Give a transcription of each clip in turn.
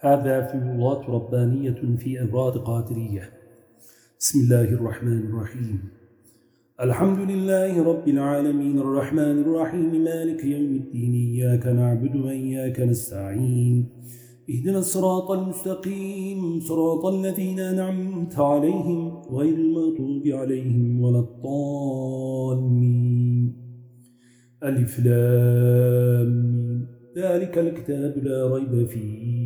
هذا فيوضات ربانية في أوراد قادرية. بسم الله الرحمن الرحيم. الحمد لله رب العالمين الرحمن الرحيم. مالك يوم الدين إياك نعبد وإياك نستعين. اهدنا الصراط المستقيم صراط الذين أنعمت عليهم غير المغضوب عليهم ولا الضالين. ألف لام ذلك الكتاب لا ريب فيه.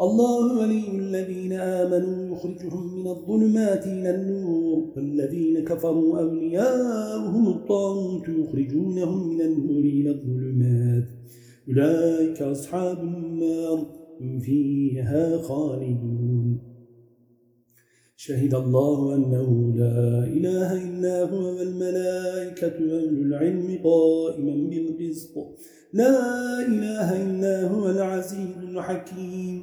الله ولي الذين آمنوا يخرجهم من الظلمات إلى النور. والذين كفروا أولياؤهم الطاغوت يخرجونهم من النور إلى الظلمات. أولئك أصحاب النار. فيها خالدون. شهد الله أنه لا إله إلا هو والملائكة وأولو العلم قائما بالقسط. لا إله إلا هو العزيز الحكيم.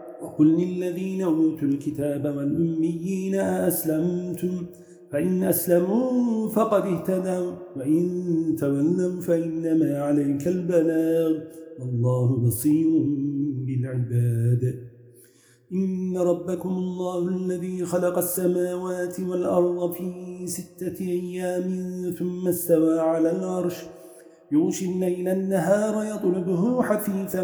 وقل للذين أوتوا الكتاب والأميين أسلمتم فإن أسلموا فقد اهتدوا وإن تولوا فإنما عليك البلاغ. والله بصير بالعباد. إن ربكم الله الذي خلق السماوات والأرض في ستة أيام ثم استوى على العرش يوشي الليل النهار يطلبه حثيثا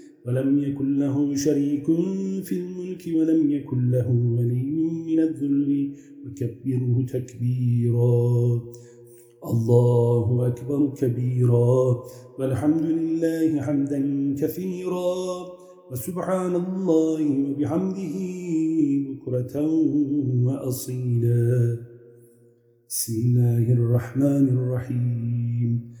ولم يكن له شريك في الملك ولم يكن له ولي من الذل وكبره تكبيرا. الله أكبر كبيرا. والحمد لله حمدا كثيرا. وسبحان الله وبحمده بكرة وأصيلا. بسم الله الرحمن الرحيم.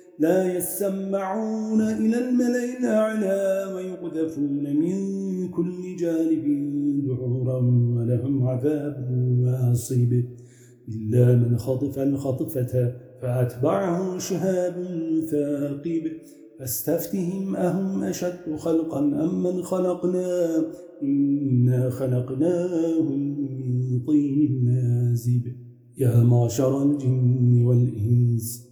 لا يسمعون إلى الملئ الأعلى ويقذفون من كل جانب دحورا ولهم عذاب واصب إلا من خطف الخطفة فأتبعه شهاب ثاقب فاستفتهم أهم أشد خلقا أم من خلقنا؟ إنا خلقناهم من طين نازب. يا معشر الجن والإنس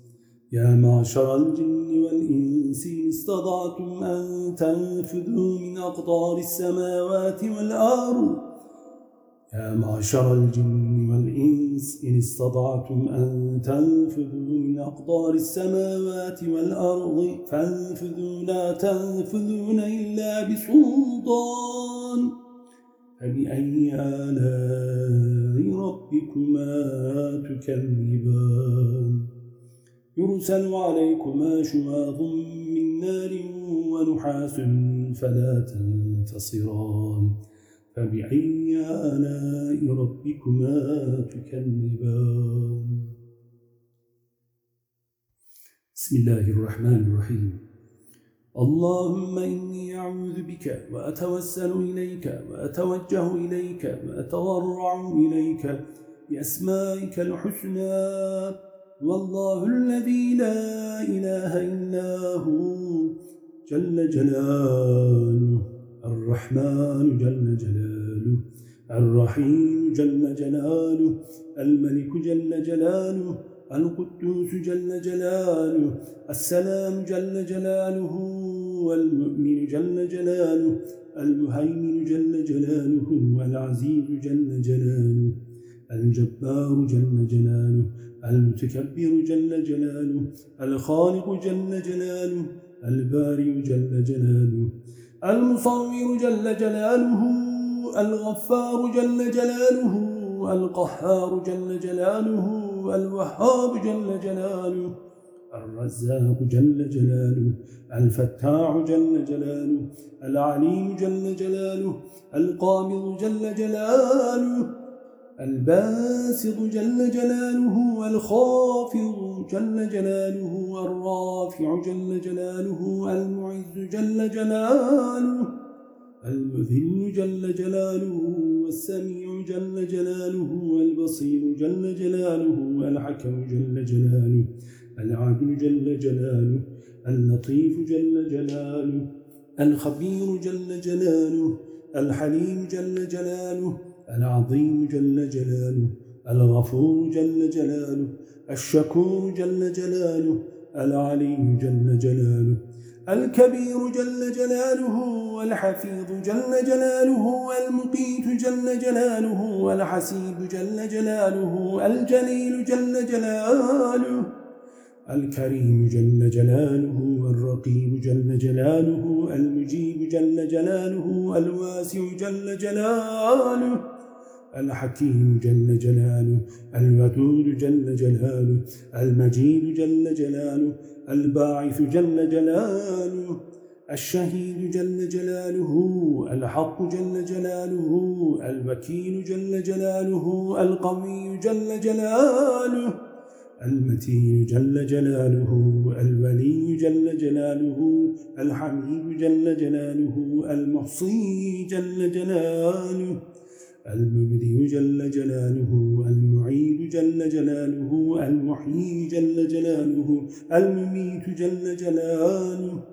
يا معشر الجن والإنس استطعتم أن تنفذوا من أقطار السماوات والأرض. يا معشر الجن والإنس إن استطعتم أن تنفذوا من أقطار السماوات والأرض فانفذوا لا تنفذون إلا بسلطان. فبأي آلاء ربكما تكذبان؟ يرسل عليكما شواظ من نار ونحاس فلا تنتصران. فبأي آلاء ربكما تكذبان. بسم الله الرحمن الرحيم. اللهم إني أعوذ بك وأتوسل إليك وأتوجه إليك وأتضرع إليك بأسمائك الحسنى. والله الذي لا إله إلا هو جل جلاله الرحمن جل جلاله الرحيم جل جلاله الملك جل جلاله القدوس جل جلاله السلام جل جلاله والمؤمن جل جلاله المهيمن جل جلاله والعزيز جل جلاله الجبار جل جلاله المتكبر جل جلاله الخالق جل جلاله البارئ جل جلاله المصور جل جلاله الغفار جل جلاله القهار جل جلاله الوهاب جل جلاله الرزاق جل جلاله الفتاع جل جلاله العليم جل جلاله القابض جل جلاله الباسط جل جلاله والخافض جل جلاله الرافع جل جلاله المعز جل جلاله المذل جل جلاله والسميع جل جلاله والبصير جل جلاله الحكم جل جلاله العدل جل جلاله اللطيف جل جلاله الخبير جل جلاله الحليم جل جلاله العظيم جل جلاله الغفور جل جلاله الشكور جل جلاله العلي جل جلاله الكبير جل جلاله والحفيظ جل جلاله المقيت جل جلاله والحسيب جل جلاله الجليل جل جلاله الكريم جل جلاله الرقيب جل جلاله المجيب جل جلاله الواسع جل جلاله الحكيم جل جلاله الودود جل جلاله المجيد جل جلاله الباعث جل جلاله الشهيد جل جلاله الحق جل جلاله الوكيل جل جلاله القوي جل جلاله المتين جل جلاله الولي جل جلاله الحميد جل جلاله المحصي جل جلاله المبدي جل جلاله المعيد جل جلاله المحيي جل جلاله المميت جل جلاله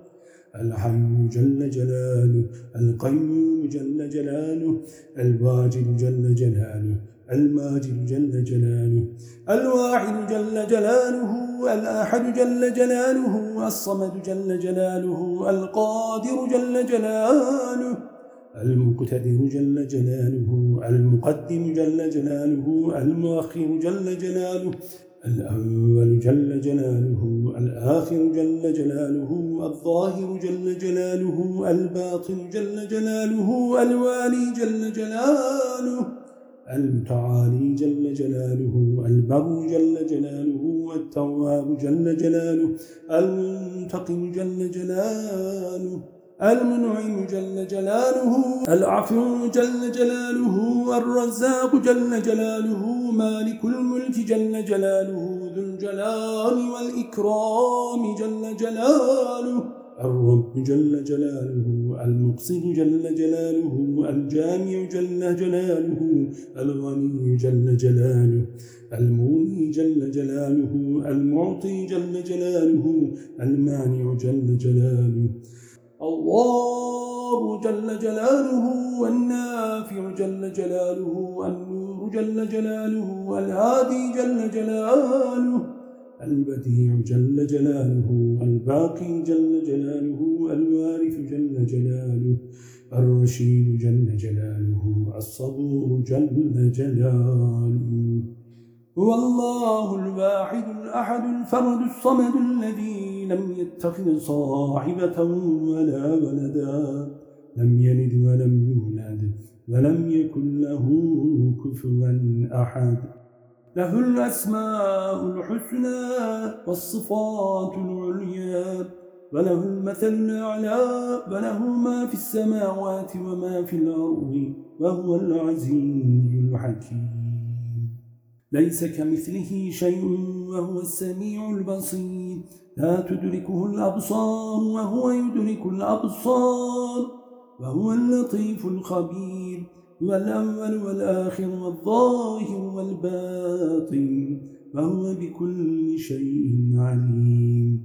الحي جل جلاله القيوم جل جلاله الواجد جل جلاله الماجد جل جلاله الواحد جل جلاله الأحد جل جلاله الصمد جل جلاله القادر جل جلاله المقتدر جل جلاله المقدم جل جلاله المؤخر جل جلاله الأول جل جلاله الآخر جل جلاله الظاهر جل جلاله الباطن جل جلاله الوالي جل جلاله المتعالي جل جلاله البر جل جلاله التواب جل جلاله المنتقم جل جلاله المنعم جل جلاله العفو جل جلاله الرزاق جل جلاله مالك الملك جل جلاله ذو الجلال والإكرام جل جلاله الرب جل جلاله المقصد جل جلاله الجامع جل جلاله الغني جل جلاله المغني جل جلاله المعطي جل جلاله المانع جل جلاله الله جل جلاله والنافع جل جلاله النور جل جلاله الهادي جل جلاله البديع جل جلاله الباقي جل جلاله الوارث جل جلاله الرشيد جل جلاله الصبور جل جلاله هو الله الواحد الأحد الفرد الصمد الذي لم يتخذ صاحبة ولا ولدا. لم يلد ولم يولد ولم يكن له كفوا أحد. له الأسماء الحسنى والصفات العليا. وله المثل الأعلى وله ما في السماوات وما في الأرض وهو العزيز الحكيم. ليس كمثله شيء وهو السميع البصير. لا تدركه الأبصار وهو يدرك الأبصار وهو اللطيف الخبير. والأول والآخر والظاهر والباطن وهو بكل شيء عليم.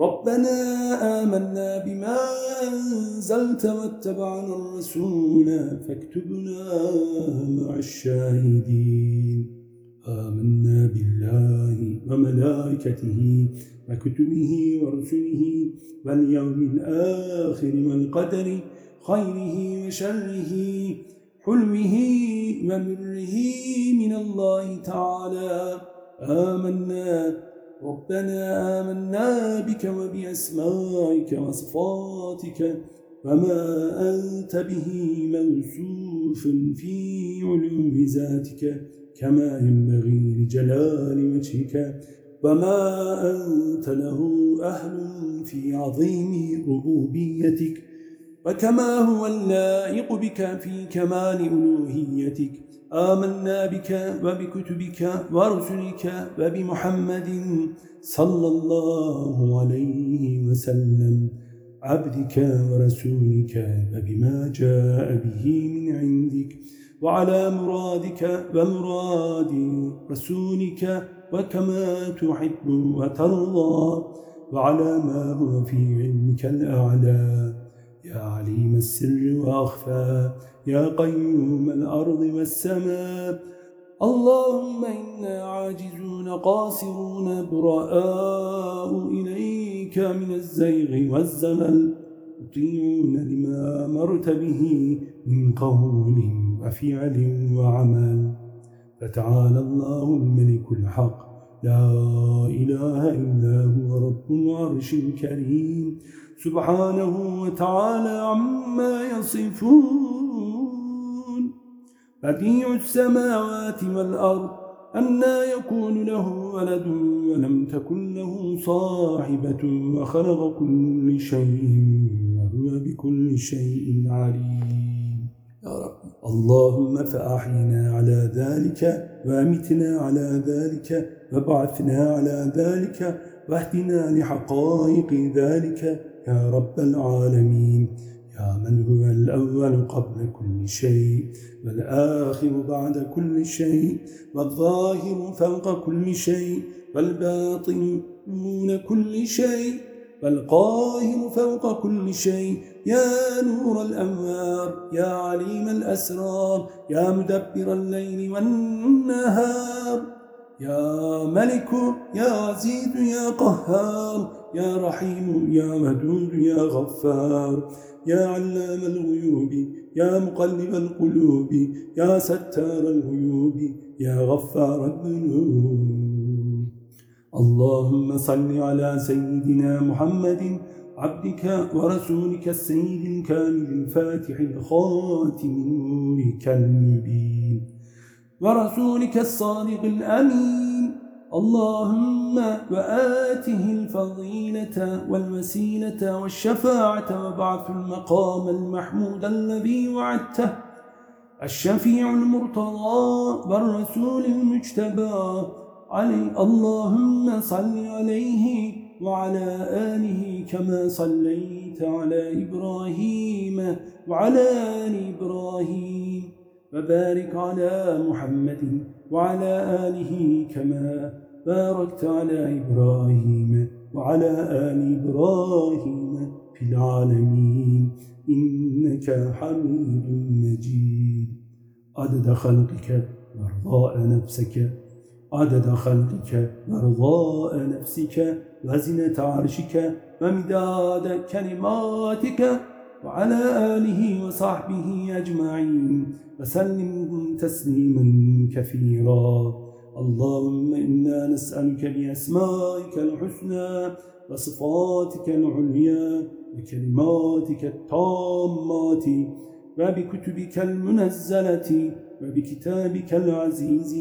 ربنا آمنا بما أنزلت واتبعنا الرسول فاكتبنا مع الشاهدين. آمنا بالله وملائكته وكتبه ورسله واليوم الآخر والقدر خيره وشره حلمه ومره من الله تعالى. آمنا ربنا آمنا بك وبأسمائك وصفاتك وما أنت به موصوف في علو ذاتك كما ينبغي لجلال وجهك وما أنت له أهل في عظيم ربوبيتك وكما هو اللائق بك في كمال ألوهيتك آمنا بك وبكتبك ورسلك وبمحمد صلى الله عليه وسلم عبدك ورسولك وبما جاء به من عندك وعلى مرادك ومراد رسولك وكما تحب وترضى وعلى ما هو في علمك الأعلى. يا عليم السر وأخفى يا قيوم الأرض والسماء. اللهم إنا عاجزون قاصرون براء إليك من الزيغ والزمل مطيعون لما أمرت به من قول وفعل وعمل. فتعالى الله الملك الحق لا إله إلا هو رب العرش الكريم. سبحانه وتعالى عما يصفون. بديع السماوات والأرض أنا يكون له ولد ولم تكن له صاحبة وخلق كل شيء وهو بكل شيء عليم. يا رب اللهم فأحينا على ذلك وأمتنا على ذلك وبعثنا على ذلك واهدنا لحقائق ذلك. يا رب العالمين يا من هو الأول قبل كل شيء والآخر بعد كل شيء والظاهر فوق كل شيء والباطن دون كل شيء والقاهر فوق كل شيء. يا نور الأنوار يا عليم الأسرار يا مدبر الليل والنهار يا ملك يا عزيز يا قهار يا رحيم يا مدود يا غفار يا علام الغيوب يا مقلب القلوب يا ستار الغيوب يا غفار الذنوب. اللهم صل على سيدنا محمد عبدك ورسولك السيد الكامل الفاتح الخاتم نورك المبين ورسولك الصادق الأمين. اللهم وآته الفضيلة والوسيلة والشفاعة وبعث المقام المحمود الذي وعدته الشفيع المرتضى والرسول المجتبى. علي اللهم صل عليه وعلى آله كما صليت على إبراهيم وعلى آل إبراهيم. وبارك على محمد وعلى آله كما باركت على إبراهيم وعلى آل إبراهيم في العالمين إنك حميد مجيد. عدد خلقك وارضاء نفسك عدد خلقك ورضاء نفسك وزنة عرشك ومداد كلماتك وعلى آله وصحبه أجمعين. وسلم تسليما كثيرا. اللهم إنا نسألك بأسمائك الحسنى وصفاتك العليا وكلماتك التامات وبكتبك المنزلة وبكتابك العزيز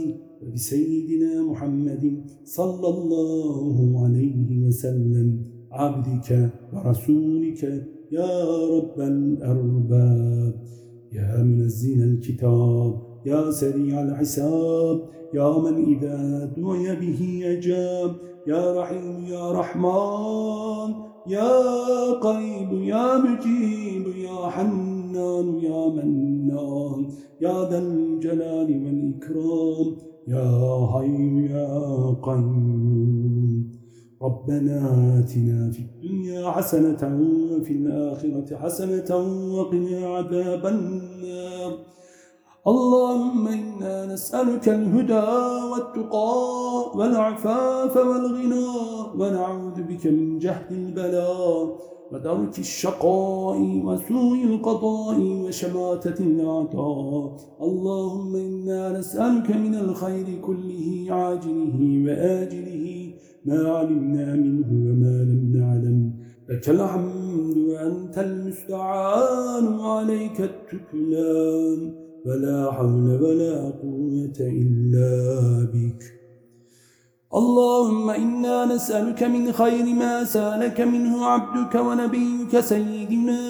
وبسيدنا محمد صلى الله عليه وسلم. عبدك ورسولك يا رب الأرباب. يا منزل الكتاب. يا سريع الحساب يا من إذا دعي به أجاب يا رحيم يا رحمن يا قريب يا مجيب يا حنان يا منان يا ذا الجلال والإكرام يا حي يا قيوم. ربنا آتنا في الدنيا حسنة وفي الآخرة حسنة وقنا عذاب النار. اللهم إنا نسألك الهدى والتقى والعفاف والغنى ونعوذ بك من جهد البلاء ودرك الشقاء وسوء القضاء وشماتة الأعداء اللهم إنا نسألك من الخير كله عاجله وآجله ما علمنا منه وما لم نعلم. لك الحمد وأنت المستعان وعليك التكلان ولا حول ولا قوة إلا بك. اللهم إنا نسألك من خير ما سألك منه عبدك ونبيك سيدنا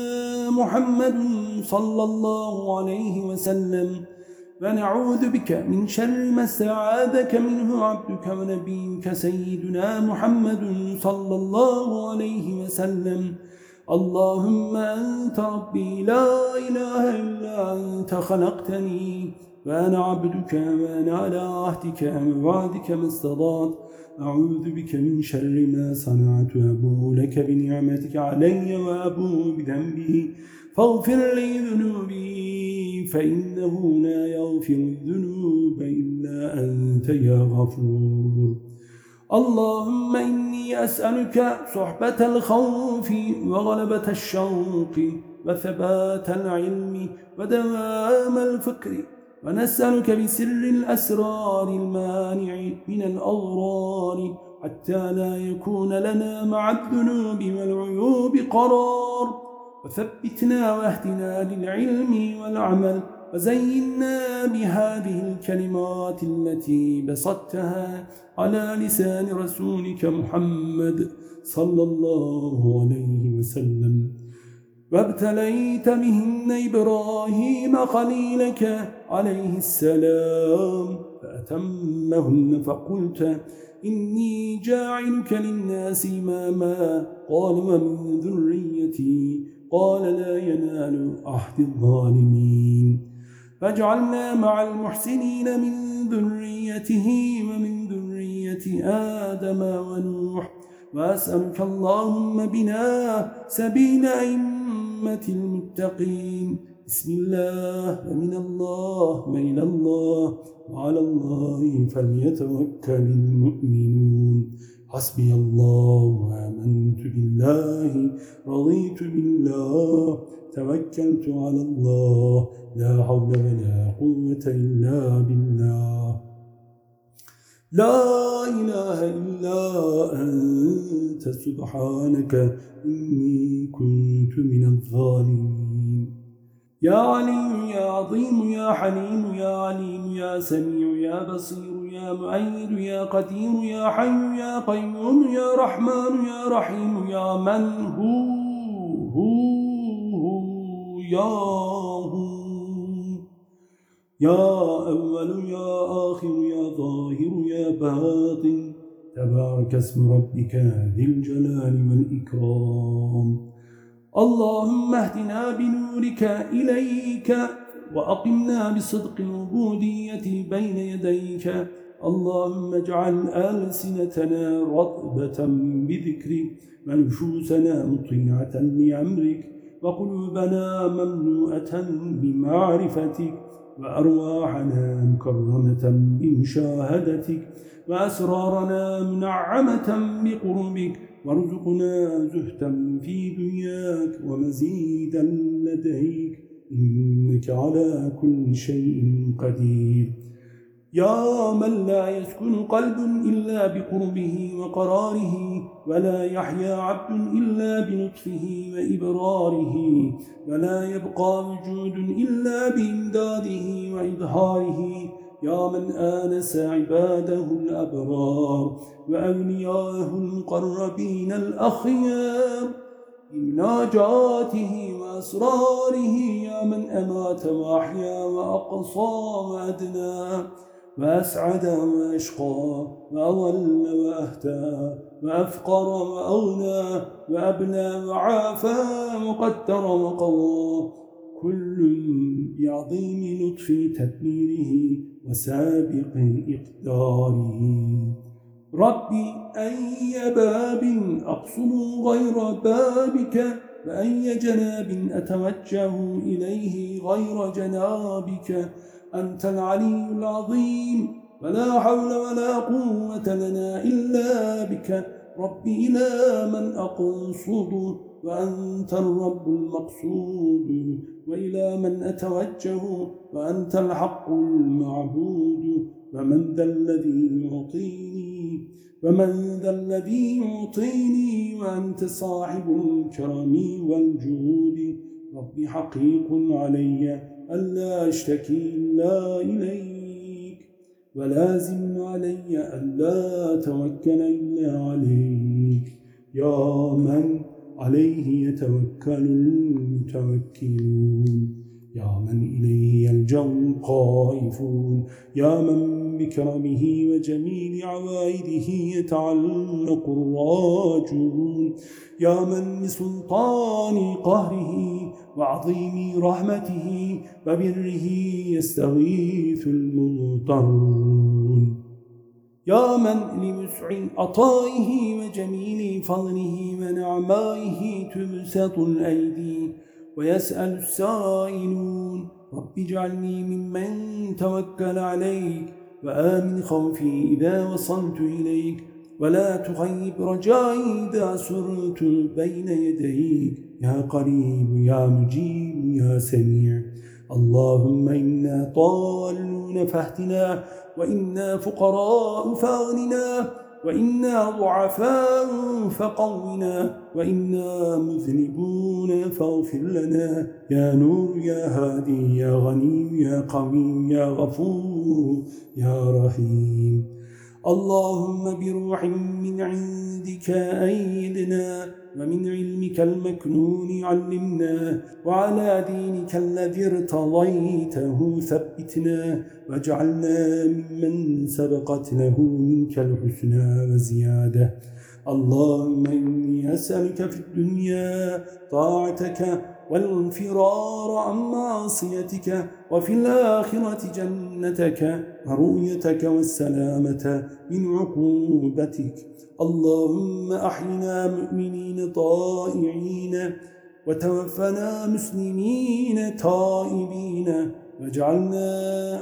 محمد صلى الله عليه وسلم. ونعوذ بك من شر ما استعاذك منه عبدك ونبيك سيدنا محمد صلى الله عليه وسلم. اللهم أنت ربي لا إله إلا أنت خلقتني وأنا عبدك وأنا على عهدك ووعدك ما استطعت. أعوذ بك من شر ما صنعت أبو لك بنعمتك علي وأبو بذنبي. فاغفر لي ذنوبي فإنه لا يغفر الذنوب إلا أنت يا غفور. اللهم إني أسألك صحبة الخوف وغلبة الشوق وثبات العلم ودوام الفكر ونسألك بسر الأسرار المانع من الأضرار حتى لا يكون لنا مع الذنوب والعيوب قرار وثبتنا واهدنا للعلم والعمل وزينا بهذه الكلمات التي بسطتها على لسان رسولك محمد صلى الله عليه وسلم. وابتليت بهن إبراهيم خليلك عليه السلام فأتمهن فقلت إني جاعلك للناس إماما. قال ومن ذريتي؟ قال لا ينال أحد الظالمين. فاجعلنا مع المحسنين من ذريته ومن ذرية آدم ونوح وأسألك اللهم بنا سبيل أئمة المتقين. بسم الله ومن الله وإلى الله وعلى الله فليتوكل المؤمنون. حسبي الله وآمنت بالله رضيت بالله توكلت على الله لا حول ولا قوة إلا بالله. لا إله إلا أنت سبحانك إني كنت من الظالمين. يا عليم يا عظيم يا حليم يا عليم يا سميع يا بصير يا معيد يا قدير يا حي يا قيوم يا رحمن يا رحيم يا من هو هو. هو يا هو يا أول يا آخر يا ظاهر يا باطن. تبارك اسم ربك ذي الجلال والإكرام. اللهم اهدنا بنورك إليك وأقمنا بصدق العبودية بين يديك. اللهم اجعل ألسنتنا رطبة بذكرك ونفوسنا مطيعة لأمرك. وقلوبنا ممنوءة بمعرفتك وأرواحنا مكرمة بمشاهدتك وأسرارنا منعمة بقربك وارزقنا زهتا في دنياك ومزيدا لديك إنك على كل شيء قدير. يا من لا يسكن قلب إلا بقربه وقراره ولا يحيا عبد إلا بنطفه وإبراره ولا يبقى وجود إلا بإمداده وإظهاره. يا من آنس عباده الأبرار وأولياءه المقربين الأخيار. بمناجاته وأسراره يا من أمات وأحيا وأقصى وأدنى. وأسعد وأشقى وأضل وأهتى وأفقر وأغنى وأبنى وعافى وقدر وقوى. كل بعظيم لطف تدبيره وسابق إقداره. ربي أي باب أقصد غير بابك وأي جناب أتوجه إليه غير جنابك. أنت العلي العظيم. ولا حول ولا قوة لنا إلا بك. رب إلى من أقصد وأنت الرب المقصود. وإلى من أتوجه وأنت الحق المعبود. ومن ذا الذي يعطيني ومن ذا الذي يعطيني وأنت صاحب الكرم والجود. رب حقيق علي ألا أشتكي إلا إليك ولازم علي ألا توكل إلا عليك. يا من عليه يتوكل المتوكلون. يا من إليه يلجأ القائفون يا من بكرمه وجميل عوائده يتعلق الراجون يا من بسلطان قهره وعظيم رحمته وبره يستغيث المضطرون يا من لمسع عطائه وجميل فضله ونعمائه تبسط الأيدي. ويسأل السائلون رب اجعلني ممن توكل عليك وآمن خوفي إذا وصلت إليك ولا تغيب رجائي إذا سرت بين يديك. يا قريب يا مجيب يا سميع. اللهم إنا طالون فاهتنا وإنا فقراء فاغننا. وإنا ضعفاء فقونا وإنا مذنبون فاغفر لنا. يا نور يا هادي يا غني يا قوي يا غفور يا رحيم. اللهم بروح من عندك أيدنا ومن علمك المكنون علمنا وعلى دينك الذي ارتضيته ثبتنا واجعلنا ممن سبقت له منك الحسنى وزيادة. اللهم إني أسألك في الدنيا طاعتك والانفرار عن معصيتك وفي الآخرة جنتك ورؤيتك والسلامة من عقوبتك. اللهم أحينا مؤمنين طائعين وتوفنا مسلمين تائبين واجعلنا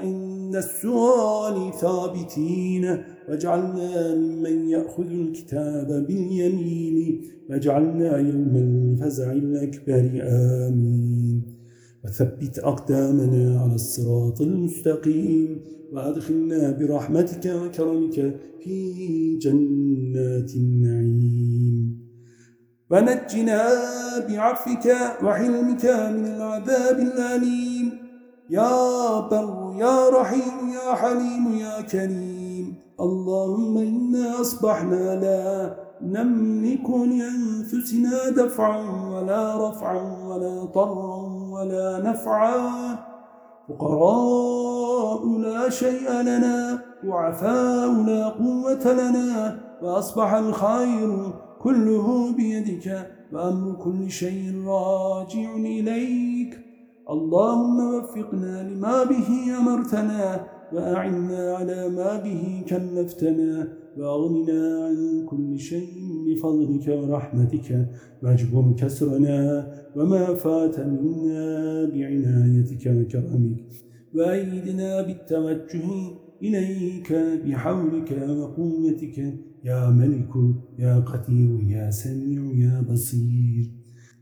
عند السؤال ثابتين واجعلنا ممن يأخذ الكتاب باليمين واجعلنا يوم الفزع الأكبر. آمين. وثبت أقدامنا على الصراط المستقيم وأدخلنا برحمتك وكرمك في جنات النعيم. ونجنا بعفك وحلمك من العذاب الأليم. يا بر يا رحيم يا حليم يا كريم. اللهم إنا أصبحنا لا نملك لأنفسنا دفعا ولا رفعا ولا طرا ولا نفعا. فقراء لا شيء لنا وعفاء لا قوة لنا. وأصبح الخير كله بيدك وأمر كل شيء راجع إليك. اللهم وفقنا لما به أمرتنا. وأعنا على ما به كلفتنا وأغننا عن كل شيء بفضلك ورحمتك واجبر كسرنا وما فات منا بعنايتك وكرمك وأيدنا بالتوجه إليك بحولك وقوتك يا ملك يا قدير يا سميع يا بصير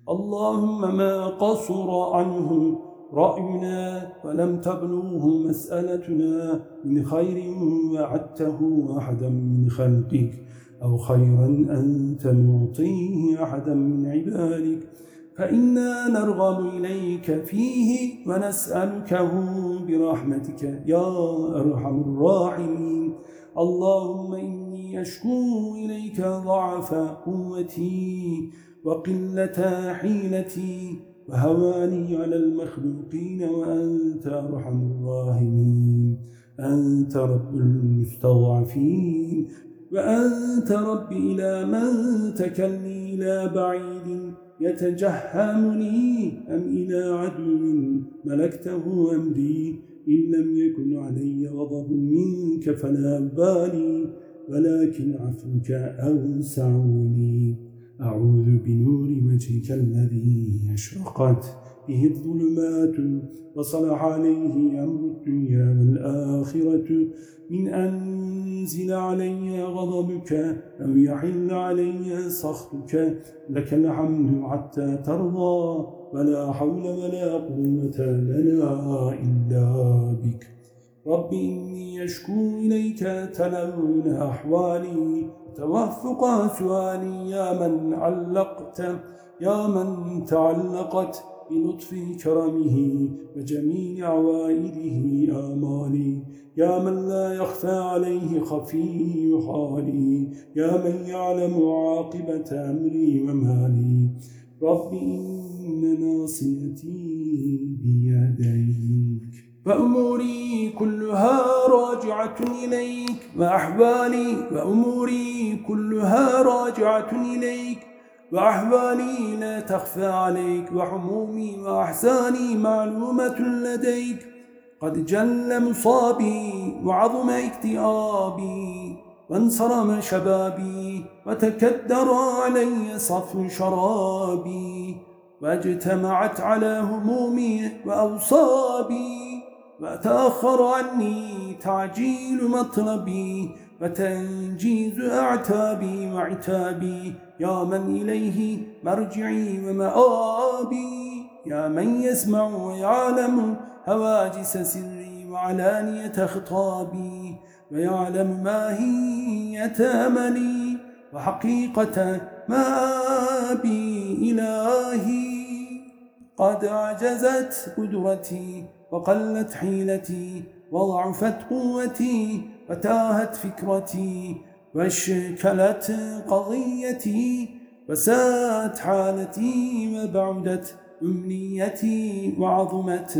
اللهم ما قصر عنه رأينا ولم تبلغه مسألتنا من خير وعدته أحدا من خلقك أو خيرا أنت معطيه أحدا من عبادك. فإنا نرغب إليك فيه ونسألكه برحمتك. يا أرحم الراحمين. اللهم إني أشكو إليك ضعف قوتي وقلة حيلتي وهواني على المخلوقين وأنت أرحم الراحمين. أنت رب المستضعفين. وأنت رب إلى من تكلني إلى بعيد يتجهمني. أم إلى عدو ملكته أمري إن لم يكن علي غضب منك فلا أبالي. ولكن عفوك أوسعني. أعوذ بنور وجهك الذي أشرقت به الظلمات وصلح عليه أمر الدنيا والآخرة من أنزل علي غضبك أو يحل علي سخطك لك الحمد حتى ترضى ولا حول ولا قوة لنا إلا بك. رب إني أشكو إليك تلون أحوالي توفق سؤالي يا من علقت يا من تعلقت بلطف كرمه وجميل عوائده آمالي. يا من لا يخفى عليه خفي حالي. يا من يعلم عاقبة أمري ومالي. رب إن ناصيتي بيديك. فأموري كلها راجعة إليك وأحوالي وأموري كلها راجعة إليك وأحوالي لا تخفى عليك وحمومي وأحساني معلومة لديك. قد جل مصابي وعظم اكتئابي وانصرم شبابي وتكدر علي صف شرابي واجتمعت على همومي وأوصابي. وتأخر عني تعجيل مطلبي وتنجيز أعتابي وعتابي. يا من إليه مرجعي ومآبي. يا من يسمع ويعلم هواجس سري وعلانية خطابي. ويعلم ماهية أملي وحقيقة ما بي إلهي قد عجزت قدرتي وقلت حيلتي وضعفت قوتي وتاهت فكرتي واشكلت قضيتي وساءت حالتي وبعدت أمنيتي وعظمت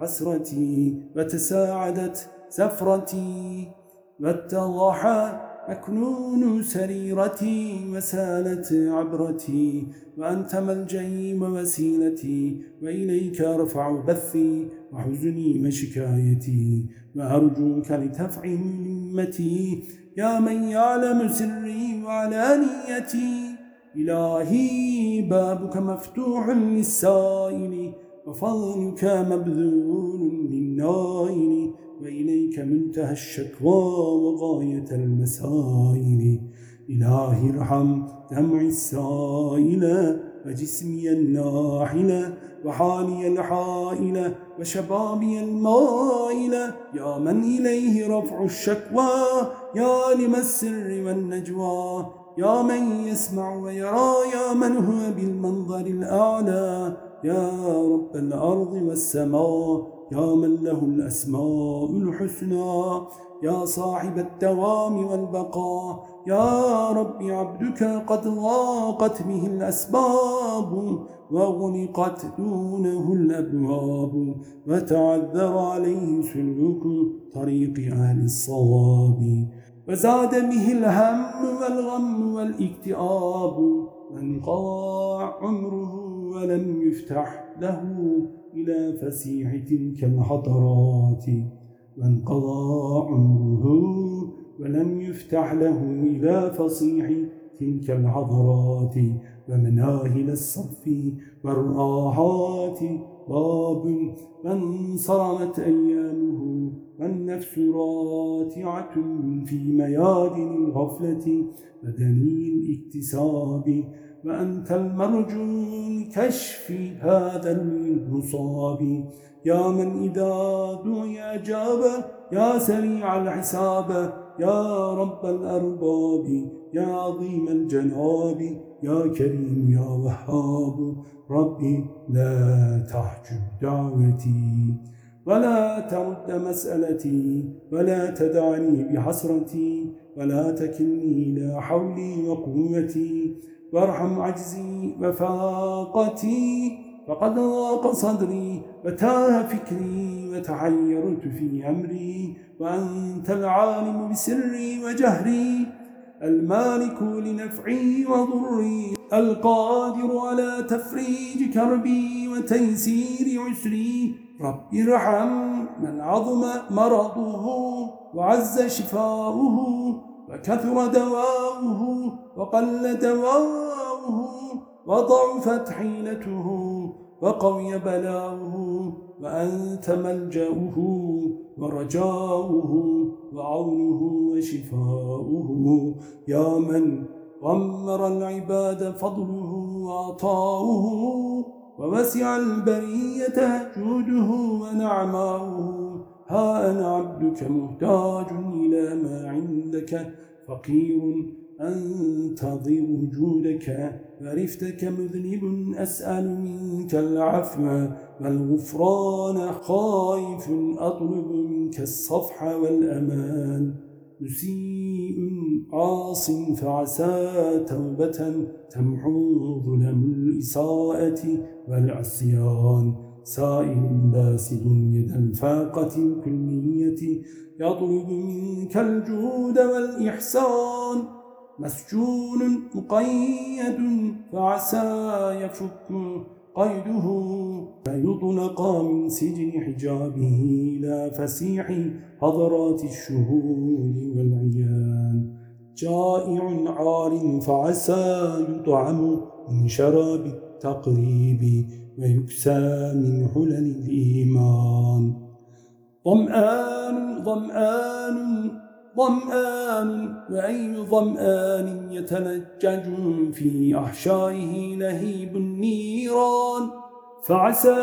حسرتي وتساعدت سفرتي واتضح مكنون سريرتي وسالت عبرتي وأنت ملجئي ووسيلتي وإليك أرفع بثي وحزني وشكايتي وأرجوك لتفعل نمتي يا من يعلم سري وعلانيتي إلهي بابك مفتوح للسائل وفضلك مبذول للنائل وإليك من منتهى الشكوى وغاية المسائل إلهي ارحم دمع السائل وجسمي الناحل وحالي الحائل وشبابي المائل. يا من إليه رفع الشكوى؟ يا لم السر والنجوى؟ يا من يسمع ويرى؟ يا من هو بالمنظر الأعلى؟ يا رب الأرض والسماء يا من له الأسماء الحسنى يا صاحب الدوام والبقاء يا رب عبدك قد ضاقت به الأسباب وغلقت دونه الأبواب وتعذر عليه سلوك طريق أهل الصواب وزاد به الهم والغم والإكتئاب. وانقضى عمره ولم يفتح له إلى فسيح تلك الحضرات وانقضى عمره ولم يفتح له إلى فصيح تلك العذرات ومناهل الصف والراحات باب من صرمت أيامه والنفس راتعة في ميادن الغفلة ودني الاكتساب. وأنت المرجو كشف هذا المصاب. يا من إذا دعي أجاب يا سريع الحساب. يا رب الأرباب يا عظيم الجناب. يا كريم يا وهاب ربي لا تحجب دعوتي ولا ترد مسألتي ولا تدعني بحسرتي ولا تكلني إلى حولي وقوتي وارحم عجزي وفاقتي فقد ضاق صدري وتاه فكري وتحيرت في أمري وأنت العالم بسري وجهري المالك لنفعي وضري القادر على تفريج كربي وتيسير عسري رب ارحم من عظم مرضه وعز شفاؤه وكثر دواؤه وقل دواؤه وضعفت حيلته. وقوي بلاؤه وأنت ملجأه ورجاؤه وعونه وشفاؤه. يا من غمر العباد فضله وعطاؤه ووسع البرية جوده ونعماؤه. ها أنا عبدك محتاج إلى ما عندك فقير أنتظر وجودك ورفتك مذنب أسأل منك العفو والغفران خائف أطلب منك الصفح والأمان. مسيء عاص فعسى توبة تمحو ظلم الإساءة والعصيان. سائل باسد يد الفاقة الكلية يطلب منك الجود والإحسان. مسجون مقيد فعسى يفك قيده. فيطلق من سجن حجابه إلى فسيح حضرات الشهود والعيان. جائع عار فعسى يطعم من شراب التقريب ويكسى من حلل الإيمان. ظمآن ظمآن ظمآن وأي ظمآن يتلجج في أحشائه لهيب النيران. فعسى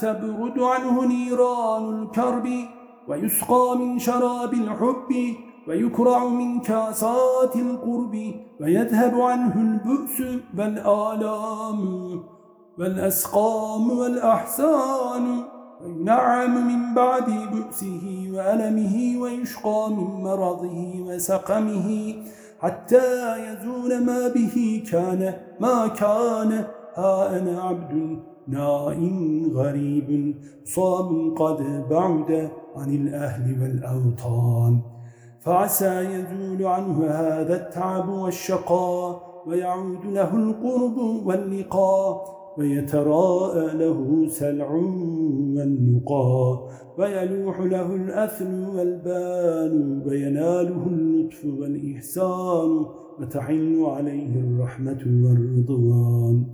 تبرد عنه نيران الكرب ويسقى من شراب الحب ويكرع من كاسات القرب ويذهب عنه البؤس والآلام والأسقام والأحسان. وينعم من بعد بؤسه وألمه ويشقى من مرضه وسقمه حتى يزول ما به كان ما كان. ها أنا عبد نائم غريب صاب قد بعد عن الأهل والأوطان. فعسى يزول عنه هذا التعب والشقاء ويعود له القرب واللقاء. ويتراءى له سلع والنقى ويلوح له الأثل والبان ويناله اللطف والإحسان وتحل عليه الرحمة والرضوان.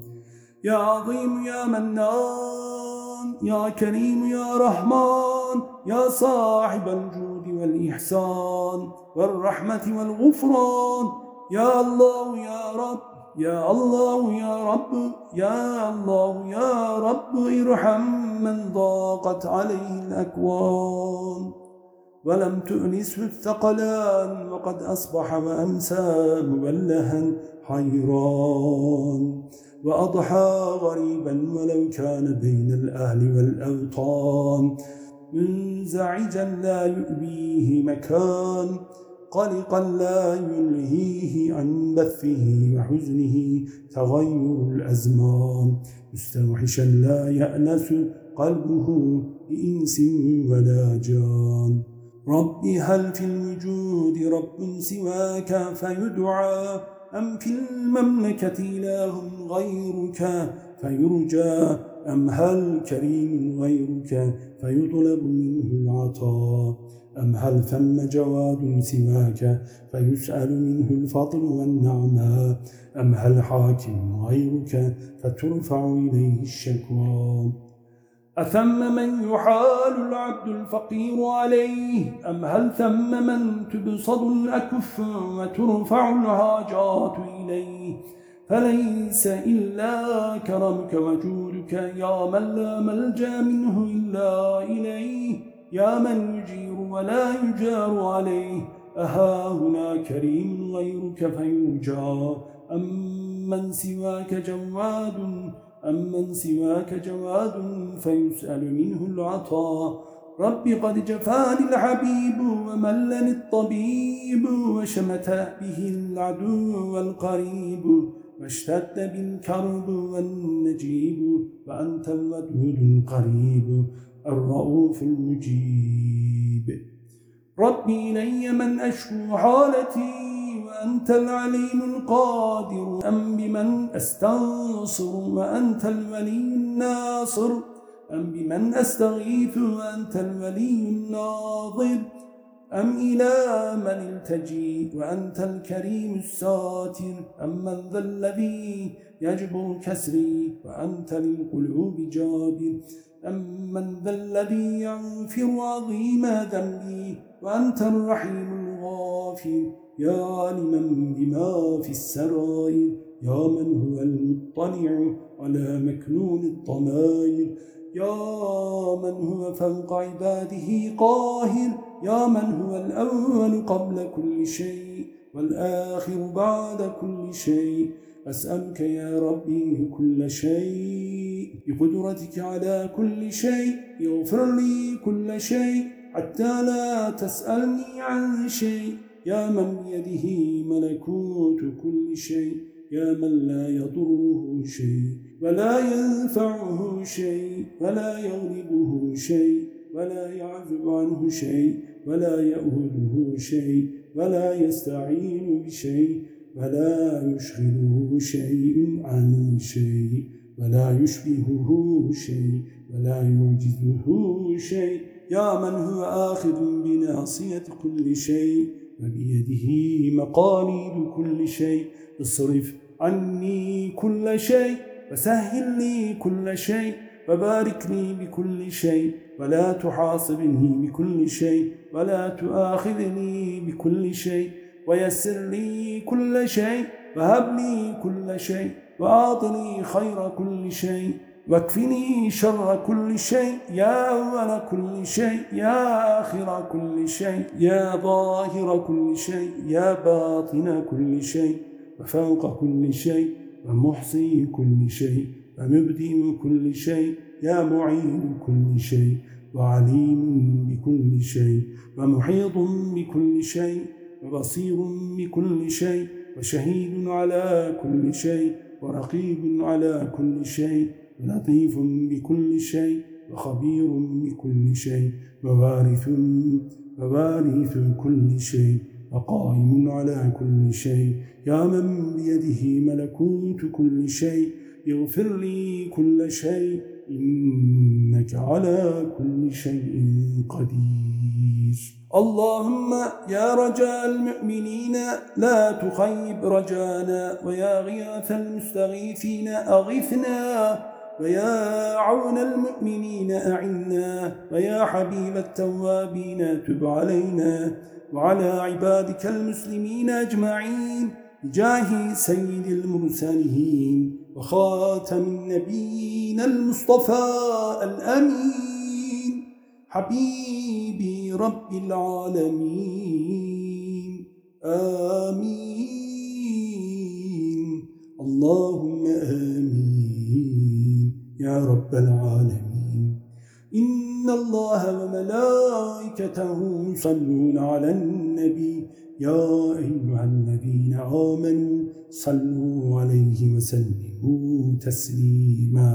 يا عظيم يا منان يا كريم يا رحمن يا صاحب الجود والإحسان والرحمة والغفران. يا الله يا رب يا الله يا رب يا الله يا رب ارحم من ضاقت عليه الأكوان. ولم تؤنسه الثقلان وقد أصبح وأمسى مبلها حيران. وأضحى غريبا ولو كان بين الأهل والأوطان. منزعجا لا يؤبيه مكان. قلقا لا يلهيه عن بثه وحزنه تغير الأزمان. مستوحشا لا يأنس قلبه بإنس ولا جان. رب هل في الوجود رب سواك فيدعى؟ أم في المملكة إله غيرك فيرجى؟ أم هل كريم غيرك فيطلب منه العطاء؟ أم هل ثم جواد سواك فيسأل منه الفضل والنعماء أم هل حاكم غيرك فترفع إليه الشكوى؟ أثم من يحال العبد الفقير عليه؟ أم هل ثم من تبصد الأكف وترفع الهاجات إليه؟ فليس إلا كرمك وجودك يا من لا ملجأ منه إلا إليه. يا من يجير ولا يجار عليه أها هنا كريم غيرك فيرجى أم من سواك جواد أم من سواك جواد فيسأل منه العطاء رب قد جفاني الحبيب وملني الطبيب وشمت به العدو والقريب واشتد بالكرب والنجيب وأنت الودود القريب. الرؤوف المجيب. ربي إلي من أشكو حالتي وأنت العليم القادر. أم بمن أستنصر وأنت الولي الناصر؟ أم بمن أستغيث وأنت الولي الناظر؟ أم إلى من التجي وأنت الكريم الساتر؟ أم من ذا الذي يجبر كسري وأنت للقلوب جابر؟ أم من ذا الذي يغفر عظيم ذنبي وأنت الرحيم الغافر؟ يا عالما بما في السرائر يا من هو المطلع على مكنون الضمائر؟ يا من هو فوق عباده قاهر؟ يا من هو الأول قبل كل شيء والآخر بعد كل شيء؟ أسألك يا ربي كل شيء بقدرتك على كل شيء يغفر لي كل شيء حتى لا تسألني عن شيء. يا من بيده ملكوت كل شيء يا من لا يضره شيء. ولا ينفعه شيء ولا يغلبه شيء ولا يعذب عنه شيء ولا يأهده شيء ولا يستعين بشيء. ولا يشغله شيء عن شيء ولا يشبهه شيء ولا يعجزه شيء. يا من هو آخذ بناصية كل شيء وبيده مقاليد كل شيء. اصرف عني كل شيء وسهل لي كل شيء وبارك لي بكل شيء ولا تحاصبني بكل شيء ولا تؤاخذني بكل شيء. ويسر لي كل شيء وهب لي كل شيء وأعطني خير كل شيء واكفني شر كل شيء يا أول كل شيء يا آخر كل شيء يا ظاهر كل شيء يا باطن كل شيء وفوق كل شيء ومحصي كل شيء ومبدئ كل شيء يا معين كل شيء وعليم بكل شيء ومحيط بكل شيء وبصير بكل شيء وشهيد على كل شيء ورقيب على كل شيء لطيف بكل شيء وخبير بكل شيء ووارث ووارث كل شيء وقائم على كل شيء يا من بيده ملكوت كل شيء يغفر لي كل شيء. إنك على كل شيء قدير. اللهم يا رجاء المؤمنين لا تخيب رجانا ويا غياث المستغيثين أغثنا ويا عون المؤمنين أعنا ويا حبيب التوابين تب علينا وعلى عبادك المسلمين أجمعين بجاه سيد المرسلين. وخاتم النبيين المصطفى الأمين. حبيبي رب العالمين. آمين. اللهم آمين. يا رب العالمين. إن الله وملائكته يصلون على النبي. يا أيها الذين آمنوا صلوا عليه وسلموا تسليما.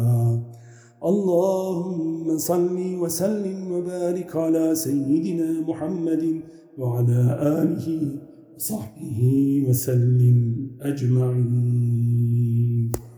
اللهم صل وسلم وبارك على سيدنا محمد وعلى آله وصحبه وسلم أجمعين.